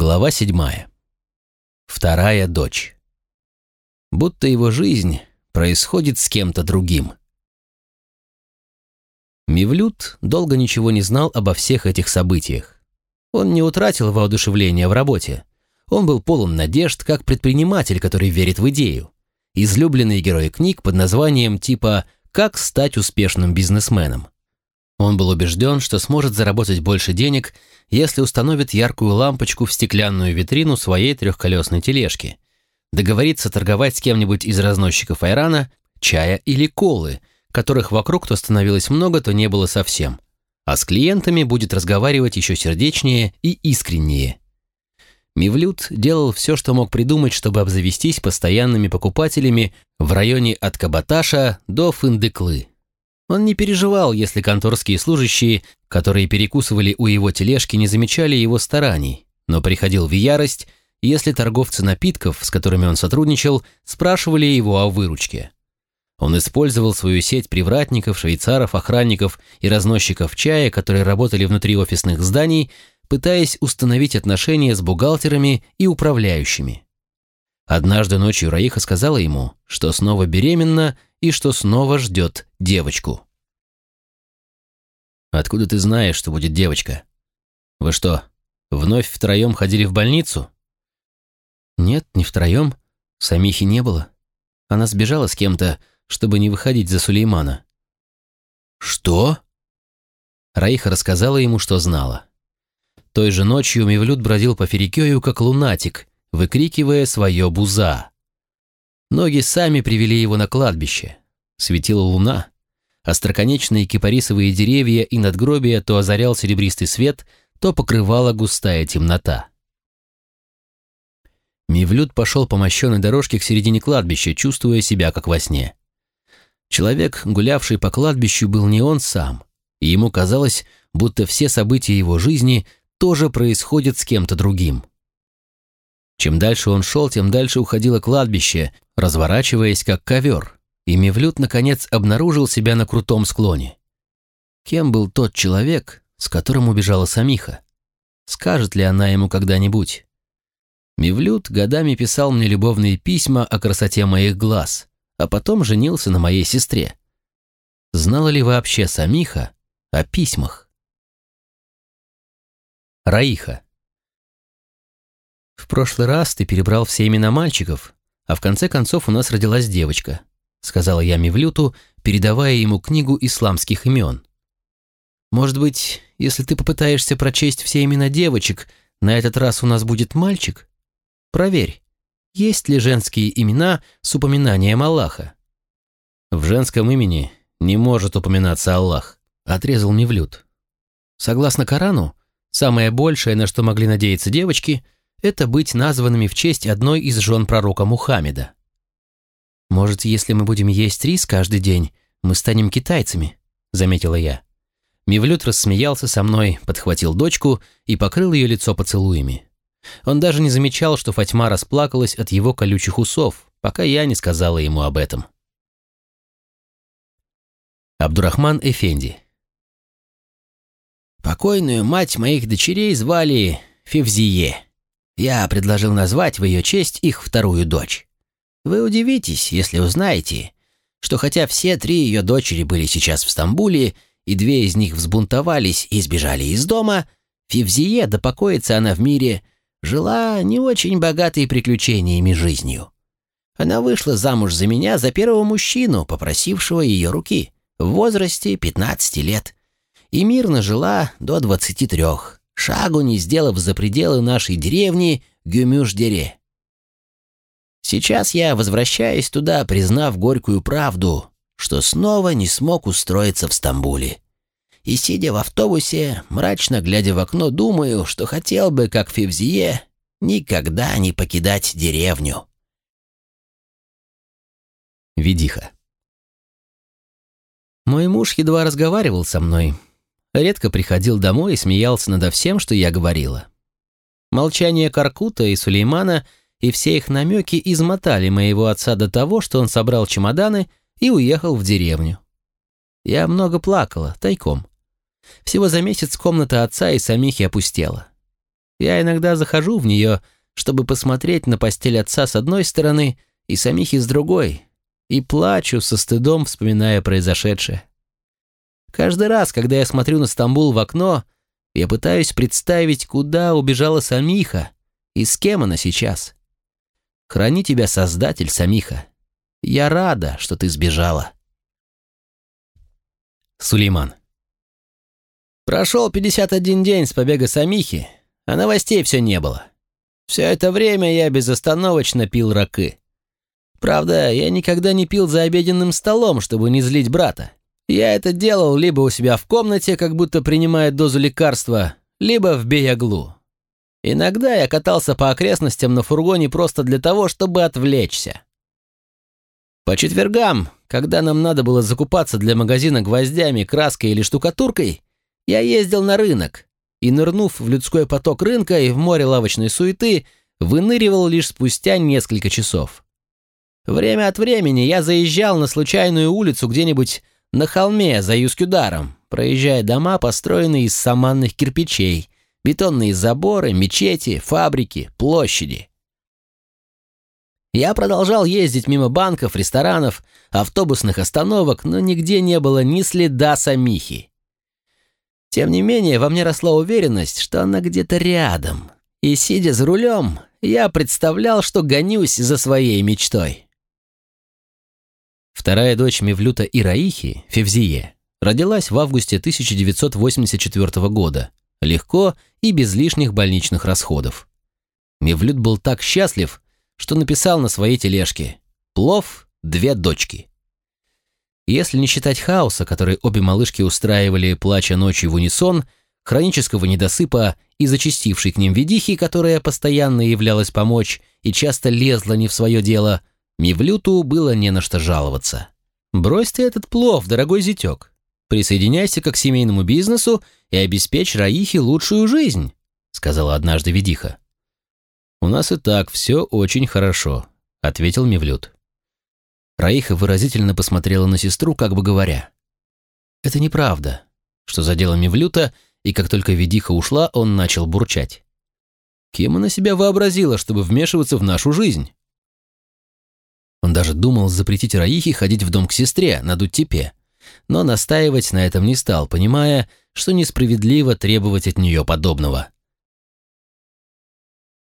Глава седьмая. Вторая дочь. Будто его жизнь происходит с кем-то другим. Мивлют долго ничего не знал обо всех этих событиях. Он не утратил воодушевления в работе. Он был полон надежд, как предприниматель, который верит в идею. Излюбленный герой книг под названием типа «Как стать успешным бизнесменом». Он был убежден, что сможет заработать больше денег, если установит яркую лампочку в стеклянную витрину своей трехколесной тележки, договорится торговать с кем-нибудь из разносчиков айрана, чая или колы, которых вокруг то становилось много, то не было совсем, а с клиентами будет разговаривать еще сердечнее и искреннее. Мивлют делал все, что мог придумать, чтобы обзавестись постоянными покупателями в районе от Кабаташа до Фындыклы. Он не переживал, если конторские служащие, которые перекусывали у его тележки, не замечали его стараний, но приходил в ярость, если торговцы напитков, с которыми он сотрудничал, спрашивали его о выручке. Он использовал свою сеть привратников, швейцаров, охранников и разносчиков чая, которые работали внутри офисных зданий, пытаясь установить отношения с бухгалтерами и управляющими. Однажды ночью Раиха сказала ему, что снова беременна и что снова ждет девочку. «Откуда ты знаешь, что будет девочка? Вы что, вновь втроем ходили в больницу?» «Нет, не втроем. Самихи не было. Она сбежала с кем-то, чтобы не выходить за Сулеймана». «Что?» Раиха рассказала ему, что знала. Той же ночью Мевлюд бродил по Ферикею, как лунатик, выкрикивая свое «буза». Ноги сами привели его на кладбище. Светила луна. Остроконечные кипарисовые деревья и надгробия то озарял серебристый свет, то покрывала густая темнота. Мивлют пошел по мощенной дорожке к середине кладбища, чувствуя себя как во сне. Человек, гулявший по кладбищу, был не он сам, и ему казалось, будто все события его жизни тоже происходят с кем-то другим. Чем дальше он шел, тем дальше уходило кладбище, разворачиваясь как ковер, и Мевлюд наконец обнаружил себя на крутом склоне. Кем был тот человек, с которым убежала Самиха? Скажет ли она ему когда-нибудь? Мевлюд годами писал мне любовные письма о красоте моих глаз, а потом женился на моей сестре. Знала ли вообще Самиха о письмах? Раиха. В прошлый раз ты перебрал все имена мальчиков, а в конце концов у нас родилась девочка», сказала я Мивлюту, передавая ему книгу исламских имен. «Может быть, если ты попытаешься прочесть все имена девочек, на этот раз у нас будет мальчик? Проверь, есть ли женские имена с упоминанием Аллаха?» «В женском имени не может упоминаться Аллах», отрезал Мивлют. Согласно Корану, самое большее, на что могли надеяться девочки – это быть названными в честь одной из жен пророка Мухаммеда. «Может, если мы будем есть рис каждый день, мы станем китайцами», — заметила я. Мивлют рассмеялся со мной, подхватил дочку и покрыл ее лицо поцелуями. Он даже не замечал, что Фатьма расплакалась от его колючих усов, пока я не сказала ему об этом. Абдурахман Эфенди Покойную мать моих дочерей звали Февзие. Я предложил назвать в ее честь их вторую дочь. Вы удивитесь, если узнаете, что хотя все три ее дочери были сейчас в Стамбуле, и две из них взбунтовались и сбежали из дома, Фивзие, да покоится она в мире, жила не очень богатой приключениями жизнью. Она вышла замуж за меня за первого мужчину, попросившего ее руки, в возрасте 15 лет, и мирно жила до 23 шагу не сделав за пределы нашей деревни Гюмюш-Дере. Сейчас я возвращаюсь туда, признав горькую правду, что снова не смог устроиться в Стамбуле. И, сидя в автобусе, мрачно глядя в окно, думаю, что хотел бы, как Февзие, никогда не покидать деревню. Ведиха. Мой муж едва разговаривал со мной, редко приходил домой и смеялся надо всем, что я говорила. Молчание Каркута и Сулеймана и все их намеки измотали моего отца до того, что он собрал чемоданы и уехал в деревню. Я много плакала, тайком. Всего за месяц комната отца и самихи опустела. Я иногда захожу в нее, чтобы посмотреть на постель отца с одной стороны и самихи с другой, и плачу со стыдом, вспоминая произошедшее. Каждый раз, когда я смотрю на Стамбул в окно, я пытаюсь представить, куда убежала Самиха и с кем она сейчас. Храни тебя, Создатель, Самиха. Я рада, что ты сбежала. Сулейман. Прошел 51 день с побега Самихи, а новостей все не было. Все это время я безостановочно пил ракы. Правда, я никогда не пил за обеденным столом, чтобы не злить брата. Я это делал либо у себя в комнате, как будто принимая дозу лекарства, либо в Беяглу. Иногда я катался по окрестностям на фургоне просто для того, чтобы отвлечься. По четвергам, когда нам надо было закупаться для магазина гвоздями, краской или штукатуркой, я ездил на рынок и, нырнув в людской поток рынка и в море лавочной суеты, выныривал лишь спустя несколько часов. Время от времени я заезжал на случайную улицу где-нибудь на холме за Юскюдаром, проезжая дома, построенные из саманных кирпичей, бетонные заборы, мечети, фабрики, площади. Я продолжал ездить мимо банков, ресторанов, автобусных остановок, но нигде не было ни следа самихи. Тем не менее, во мне росла уверенность, что она где-то рядом. И, сидя за рулем, я представлял, что гонюсь за своей мечтой. Вторая дочь Мевлюта Ираихи, Февзие, родилась в августе 1984 года, легко и без лишних больничных расходов. Мевлют был так счастлив, что написал на своей тележке «Плов, две дочки». Если не считать хаоса, который обе малышки устраивали, плача ночью в унисон, хронического недосыпа и зачастившей к ним ведихи, которая постоянно являлась помочь и часто лезла не в свое дело – Мивлюту было не на что жаловаться. «Брось ты этот плов, дорогой зятек. Присоединяйся к семейному бизнесу и обеспечь Раихе лучшую жизнь», — сказала однажды Ведиха. «У нас и так все очень хорошо», — ответил Мивлют. Раиха выразительно посмотрела на сестру, как бы говоря. «Это неправда», что задело Мивлюта, и как только Ведиха ушла, он начал бурчать. «Кем она себя вообразила, чтобы вмешиваться в нашу жизнь?» Он даже думал запретить Раихе ходить в дом к сестре, на Дуттепе, но настаивать на этом не стал, понимая, что несправедливо требовать от нее подобного.